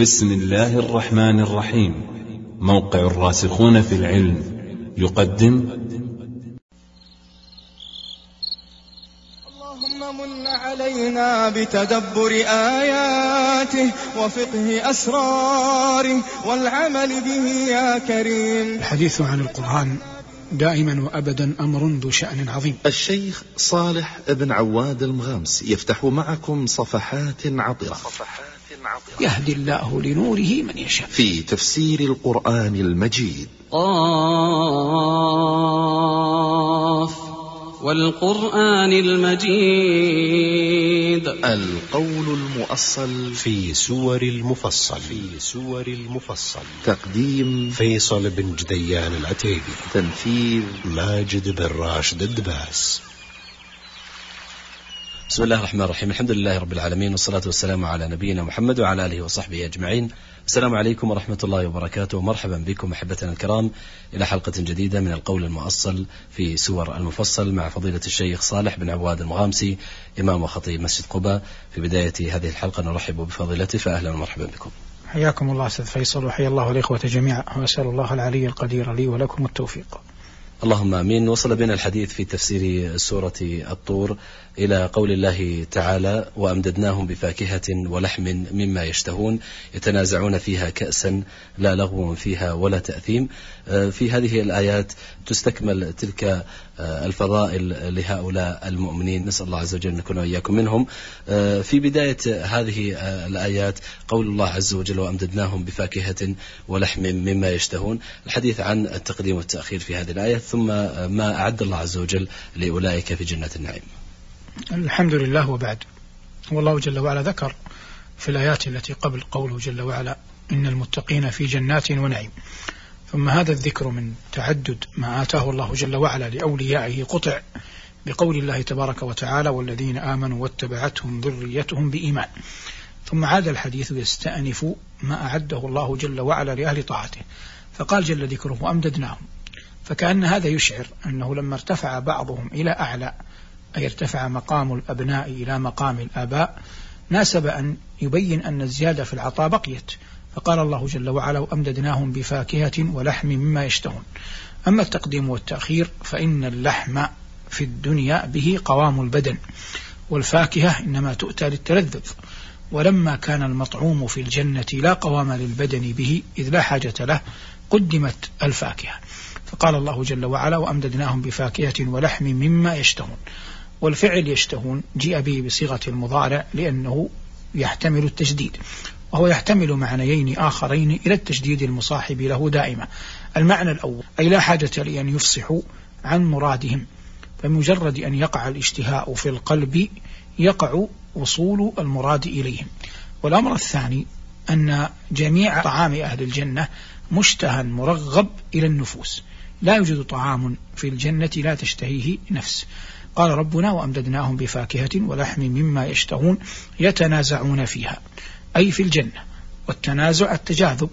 بسم الله الرحمن الرحيم موقع الراسخون في العلم يقدم اللهم من علينا بتدبر آياته وفقه أسراره والعمل به يا كريم الحديث عن القرآن دائما وابدا أمر ذو شأن عظيم. الشيخ صالح بن عواد المغامس يفتح معكم صفحات عطرة. صفحات. يهدي الله لنوره من يشاء. في تفسير القرآن المجيد. قاف والقرآن المجيد. القول المؤصل في سور المفصل. في سور المفصل. تقديم فيصل بن جديان العتيبي. تنفيذ ماجد بن راشد الدباس. بسم الله الرحمن الرحيم. الحمد لله رب العالمين والصلاة والسلام على نبينا محمد وعلى آله وصحبه أجمعين. السلام عليكم ورحمة الله وبركاته ومرحبا بكم أحبتنا الكرام. إلى حلقة جديدة من القول المؤصل في سور المفصل مع فضيلة الشيخ صالح بن عواد المغامسي إمام وخطيب مسجد قباء. في بداية هذه الحلقة نرحب بفضيلته فأهلا ومرحبا بكم. حياكم الله أستاذ فيصل وحيا الله الإخوة جميعا وأسأل الله العلي القدير لي ولكم التوفيق. اللهم آمين. وصل بنا الحديث في تفسير سورة الطور إلى قول الله تعالى وأمددناهم بفاكهة ولحم مما يشتهون يتنازعون فيها كأسا لا لغو فيها ولا تأثيم. آه، في هذه الآيات تستكمل تلك الفضائل لهؤلاء المؤمنين. نسأل الله عز وجل أن نكون وإياكم منهم. آه، في بداية هذه الآيات قول الله عز وجل وأمددناهم بفاكهة ولحم مما يشتهون. الحديث عن التقديم والتأخير في هذه الآية ثم ما أعد الله عز وجل لأولئك في جنات النعيم. الحمد لله وبعد. والله جل وعلا ذكر في الآيات التي قبل قوله جل وعلا إن المتقين في جنات ونعيم. ثم هذا الذكر من تعدد ما آتاه الله جل وعلا لأوليائه قطع بقول الله تبارك وتعالى والذين آمنوا واتبعتهم ذريتهم بإيمان. ثم عاد الحديث يستأنف ما أعده الله جل وعلا لأهل طاعته. فقال جل ذكره وأمددناهم فكأن هذا يشعر أنه لما ارتفع بعضهم إلى أعلى أي ارتفع مقام الأبناء إلى مقام الآباء ناسب أن يبين أن الزيادة في العطاء بقيت. فقال الله جل وعلا وأمددناهم بفاكهة ولحم مما يشتهون. أما التقديم والتأخير فإن اللحم في الدنيا به قوام البدن والفاكهة إنما تؤتى للتلذذ. ولما كان المطعوم في الجنة لا قوام للبدن به إذ لا حاجة له قدمت الفاكهة. فقال الله جل وعلا وأمددناهم بفاكهة ولحم مما يشتهون. والفعل يشتهون جيء به بصيغة المضارع لأنه يحتمل التجديد. وهو يحتمل معنيين آخرين إلى التجديد المصاحب له دائما. المعنى الأول أي لا حاجة لأن يفصحوا عن مرادهم فمجرد أن يقع الاشتهاء في القلب يقع وصول المراد إليهم. والأمر الثاني أن جميع طعام أهل الجنة مشتهى مرغب إلى النفوس. لا يوجد طعام في الجنة لا تشتهيه نفس. قال ربنا وأمددناهم بفاكهة ولحم مما يشتهون يتنازعون فيها. أي في الجنة. والتنازع التجاذب.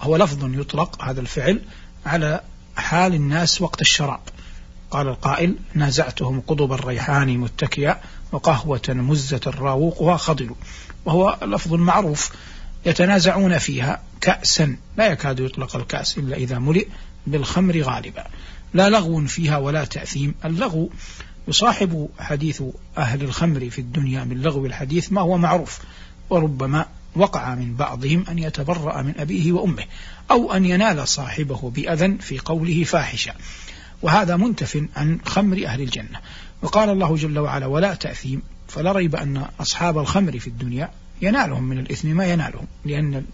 هو لفظ يطلق هذا الفعل على حال الناس وقت الشراب. قال القائل نازعتهم قضب الريحان متكئا وقهوة مزة راوقها خضل وهو لفظ معروف يتنازعون فيها كأسا. لا يكاد يطلق الكأس إلا إذا ملئ بالخمر غالبا. لا لغو فيها ولا تأثيم. اللغو يصاحب حديث أهل الخمر في الدنيا من لغو الحديث ما هو معروف. وربما وقع من بعضهم أن يتبرأ من أبيه وأمه أو أن ينال صاحبه بأذى في قوله فاحشة. وهذا منتف عن خمر أهل الجنة. وقال الله جل وعلا ولا تأثيم. فلا ريب أن أصحاب الخمر في الدنيا ينالهم من الإثم ما ينالهم لأن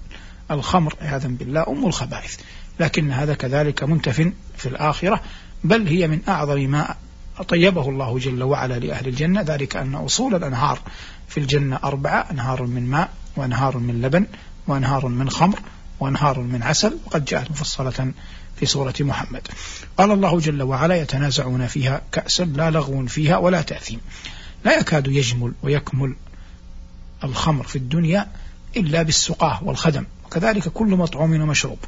الخمر عياذا بالله أم الخبائث. لكن هذا كذلك منتف في الآخرة بل هي من أعظم ما طيبه الله جل وعلا لأهل الجنة. ذلك أن أصول الأنهار في الجنة أربعة أنهار من ماء وأنهار من لبن وأنهار من خمر وأنهار من عسل وقد جاءت مفصلة في سورة محمد. قال الله جل وعلا يتنازعون فيها كأسا لا لغو فيها ولا تأثيم. لا يكاد يجمل ويكمل الخمر في الدنيا إلا بالسقاه والخدم وكذلك كل مطعوم ومشروب.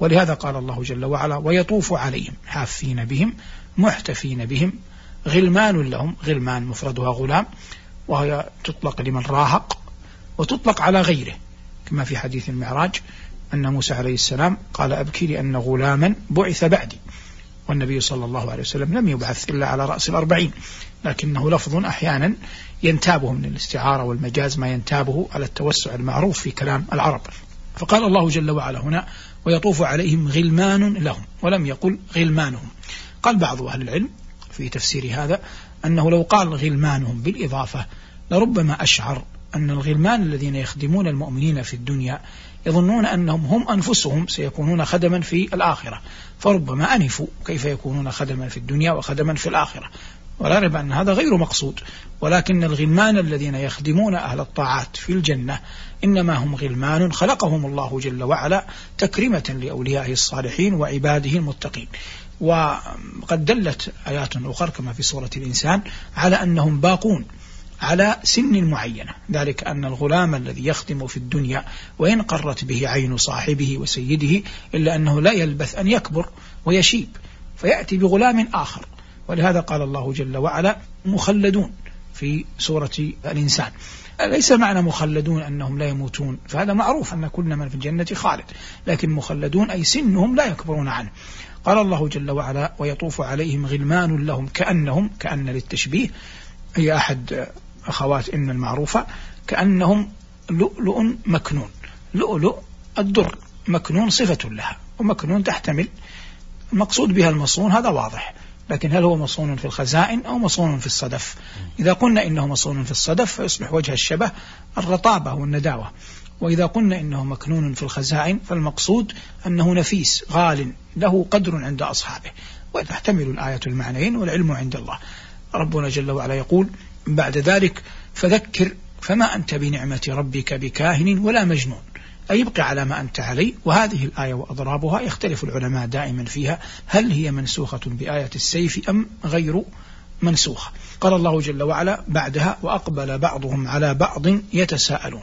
ولهذا قال الله جل وعلا ويطوف عليهم حافين بهم محتفين بهم غلمان لهم غلمان مفردها غلام وهي تطلق لمن راهق. وتطلق على غيره كما في حديث المعراج أن موسى عليه السلام قال أبكي لأن غلاما بعث بعدي والنبي صلى الله عليه وسلم لم يبعث إلا على رأس الأربعين لكنه لفظ أحيانا ينتابه من الاستعارة والمجاز ما ينتابه على التوسع المعروف في كلام العرب. فقال الله جل وعلا هنا ويطوف عليهم غلمان لهم ولم يقل غلمانهم. قال بعض أهل العلم في تفسير هذا أنه لو قال غلمانهم بالإضافة لربما أشعر أن الغلمان الذين يخدمون المؤمنين في الدنيا يظنون أنهم هم أنفسهم سيكونون خدما في الآخرة. فربما أنفوا كيف يكونون خدما في الدنيا وخدما في الآخرة. ولا ريب أن هذا غير مقصود. ولكن الغلمان الذين يخدمون أهل الطاعات في الجنة إنما هم غلمان خلقهم الله جل وعلا تكرمة لأوليائه الصالحين وعباده المتقين. وقد دلت آيات أخرى كما في سورة الإنسان على أنهم باقون. على سن معينة. ذلك أن الغلام الذي يخدم في الدنيا وإن قرت به عين صاحبه وسيده إلا أنه لا يلبث أن يكبر ويشيب فيأتي بغلام آخر. ولهذا قال الله جل وعلا مخلدون في سورة الإنسان. ليس معنى مخلدون أنهم لا يموتون؟ فهذا معروف أن كل من في الجنة خالد لكن مخلدون أي سنهم لا يكبرون عنه. قال الله جل وعلا ويطوف عليهم غلمان لهم كأنهم كأن للتشبيه هي أحد أخوات إن المعروفة كأنهم لؤلؤ مكنون. لؤلؤ الدر مكنون صفة لها ومكنون تحتمل. المقصود بها المصون هذا واضح. لكن هل هو مصون في الخزائن أو مصون في الصدف؟ إذا قلنا إنه مصون في الصدف فيصبح وجه الشبه الرطابة والنداوة. وإذا قلنا إنه مكنون في الخزائن فالمقصود أنه نفيس غال له قدر عند أصحابه. وتحتمل الآية المعنيين والعلم عند الله. ربنا جل وعلا يقول بعد ذلك فذكر فما أنت بنعمة ربك بكاهن ولا مجنون. أي يبقي على ما أنت عليه. وهذه الآية وأضرابها يختلف العلماء دائما فيها. هل هي منسوخة بآية السيف أم غير منسوخة؟ قال الله جل وعلا بعدها وأقبل بعضهم على بعض يتساءلون.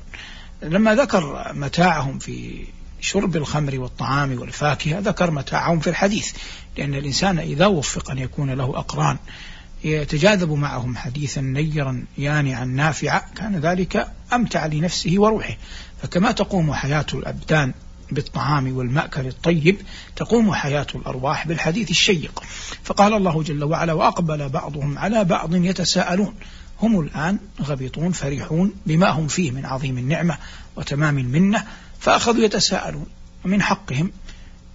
لما ذكر متاعهم في شرب الخمر والطعام والفاكهة ذكر متاعهم في الحديث. لأن الإنسان إذا وفق أن يكون له أقران يتجاذب معهم حديثا نيرا يانعا نافعا كان ذلك أمتع لنفسه وروحه. فكما تقوم حياة الأبدان بالطعام والمأكل الطيب تقوم حياة الأرواح بالحديث الشيق. فقال الله جل وعلا وأقبل بعضهم على بعض يتساءلون. هم الآن غبطون فرحون بما هم فيه من عظيم النعمة وتمام المنة فأخذوا يتساءلون. ومن حقهم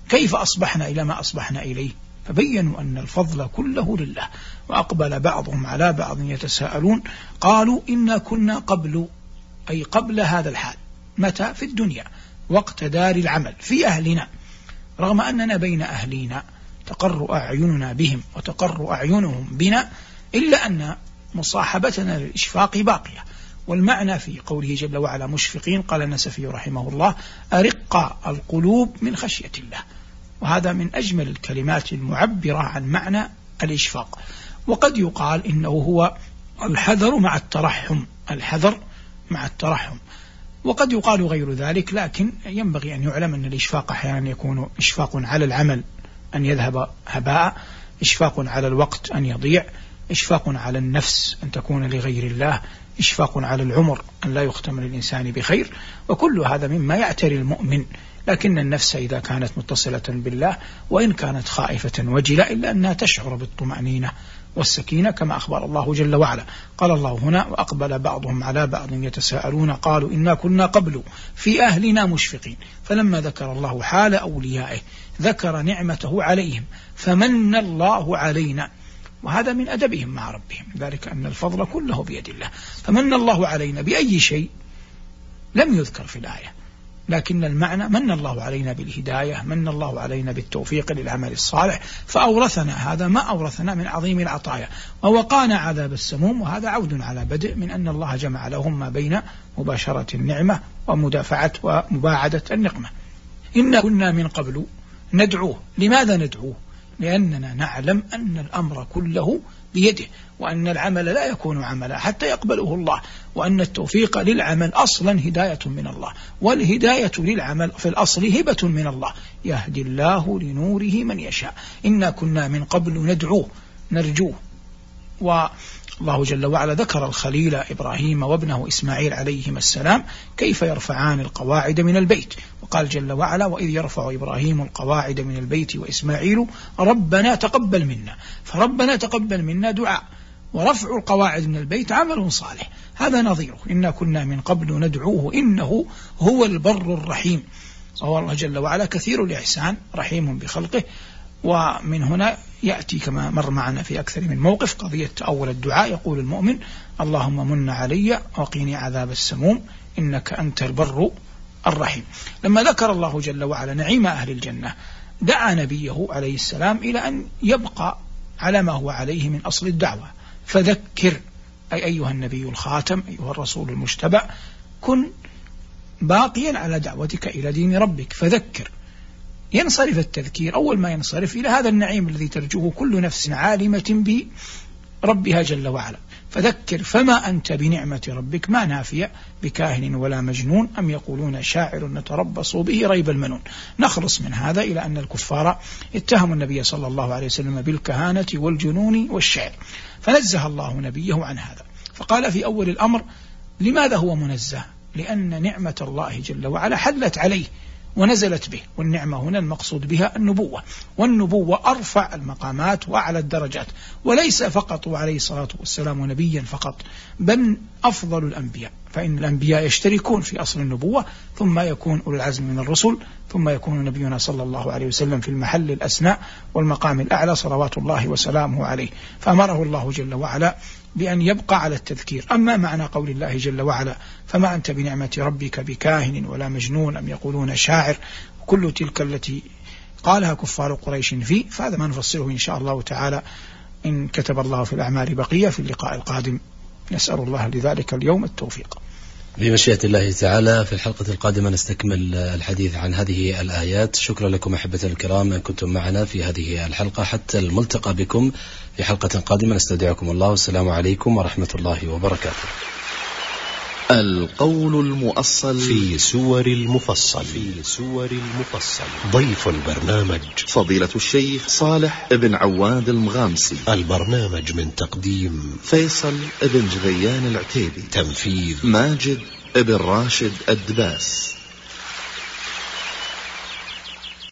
كيف أصبحنا إلى ما أصبحنا إليه؟ فبينوا أن الفضل كله لله وأقبل بعضهم على بعض يتساءلون قالوا إنا كنا قبل أي قبل هذا الحال. متى؟ في الدنيا. وقت دار العمل. في أهلنا. رغم أننا بين أهلينا تقر أعيننا بهم وتقر أعينهم بنا إلا أن مصاحبتنا للإشفاق باقية. والمعنى في قوله جل وعلا مشفقين قال النسفي رحمه الله أرق القلوب من خشية الله. وهذا من أجمل الكلمات المعبرة عن معنى الإشفاق. وقد يقال إنه هو الحذر مع الترحم الحذر مع الترحم. وقد يقال غير ذلك لكن ينبغي أن يعلم أن الإشفاق أحيانا يكون إشفاق على العمل أن يذهب هباء إشفاق على الوقت أن يضيع إشفاق على النفس أن تكون لغير الله إشفاق على العمر أن لا يختم للإنسان بخير. وكل هذا مما يعتري المؤمن لكن النفس إذا كانت متصلة بالله وإن كانت خائفة وجلة إلا أنها تشعر بالطمأنينة والسكينة كما أخبر الله جل وعلا. قال الله هنا وأقبل بعضهم على بعض يتساءلون قالوا إنا كنا قبل في أهلنا مشفقين. فلما ذكر الله حال أوليائه ذكر نعمته عليهم فمن الله علينا. وهذا من أدبهم مع ربهم. ذلك أن الفضل كله بيد الله. فمن الله علينا بأي شيء لم يذكر في الآية. لكن المعنى من الله علينا بالهداية من الله علينا بالتوفيق للعمل الصالح فأورثنا هذا ما أورثنا من عظيم العطايا ووقانا عذاب السموم وهذا عود على بدء من أن الله جمع لهم ما بين مباشرة النعمة ومدافعة ومباعدة النقمة. إنا كنا من قبل ندعوه. لماذا ندعوه؟ لأننا نعلم أن الأمر كله بيده وأن العمل لا يكون عملا حتى يقبله الله وأن التوفيق للعمل أصلا هداية من الله والهداية للعمل في الأصل هبة من الله. يهدي الله لنوره من يشاء. إنا كنا من قبل ندعوه نرجوه الله جل وعلا ذكر الخليل إبراهيم وابنه إسماعيل عليهما السلام كيف يرفعان القواعد من البيت. وقال جل وعلا وإذ يرفع إبراهيم القواعد من البيت وإسماعيل ربنا تقبل منا. فربنا تقبل منا دعاء. ورفع القواعد من البيت عمل صالح. هذا نظيره إنا كنا من قبل ندعوه إنه هو البر الرحيم. وهو الله جل وعلا كثير الإحسان رحيم بخلقه. ومن هنا يأتي كما مر معنا في أكثر من موقف قضية أول الدعاء. يقول المؤمن اللهم من علي وقيني عذاب السموم إنك أنت البر الرحيم. لما ذكر الله جل وعلا نعيم أهل الجنة دعا نبيه عليه السلام إلى أن يبقى على ما هو عليه من أصل الدعوة. فذكر أي أيها النبي الخاتم أيها الرسول المجتبى كن باقيا على دعوتك إلى دين ربك فذكر. ينصرف التذكير. أول ما ينصرف إلى هذا النعيم الذي ترجوه كل نفس عالمة بربها جل وعلا. فذكر فما أنت بنعمة ربك؟ ما نافية بكاهن ولا مجنون. أم يقولون شاعر نتربص به ريب المنون. نخلص من هذا إلى أن الكفار اتهموا النبي صلى الله عليه وسلم بالكهانة والجنون والشعر. فنزه الله نبيه عن هذا. فقال في أول الأمر لماذا هو منزه؟ لأن نعمة الله جل وعلا حلت عليه. ونزلت به والنعمة هنا المقصود بها النبوة. والنبوة أرفع المقامات وأعلى الدرجات وليس فقط عليه الصلاة والسلام نبيا فقط بل أفضل الأنبياء. فإن الأنبياء يشتركون في أصل النبوة ثم يكون أولو العزم من الرسل ثم يكون نبينا صلى الله عليه وسلم في المحل الأسنى والمقام الأعلى صلوات الله وسلامه عليه. فأمره الله جل وعلا بأن يبقى على التذكير. أما معنى قول الله جل وعلا فما أنت بنعمة ربك بكاهن ولا مجنون أم يقولون شاعر كل تلك التي قالها كفار قريش فيه فهذا ما نفصله إن شاء الله تعالى. إن كتب الله في الأعمال بقية في اللقاء القادم. نسأل الله لذلك اليوم التوفيق. بمشيئة الله تعالى في الحلقة القادمة نستكمل الحديث عن هذه الآيات. شكرا لكم أحبة الكرام أن كنتم معنا في هذه الحلقة. حتى الملتقى بكم في حلقة قادمة نستودعكم الله. والسلام عليكم ورحمة الله وبركاته. القول المؤصل في سور المفصل. في سور المفصل. ضيف البرنامج. فضيلة الشيخ صالح بن عواد المغامسي. البرنامج من تقديم فيصل بن جغيان العتيبي. تنفيذ ماجد بن راشد الدباس.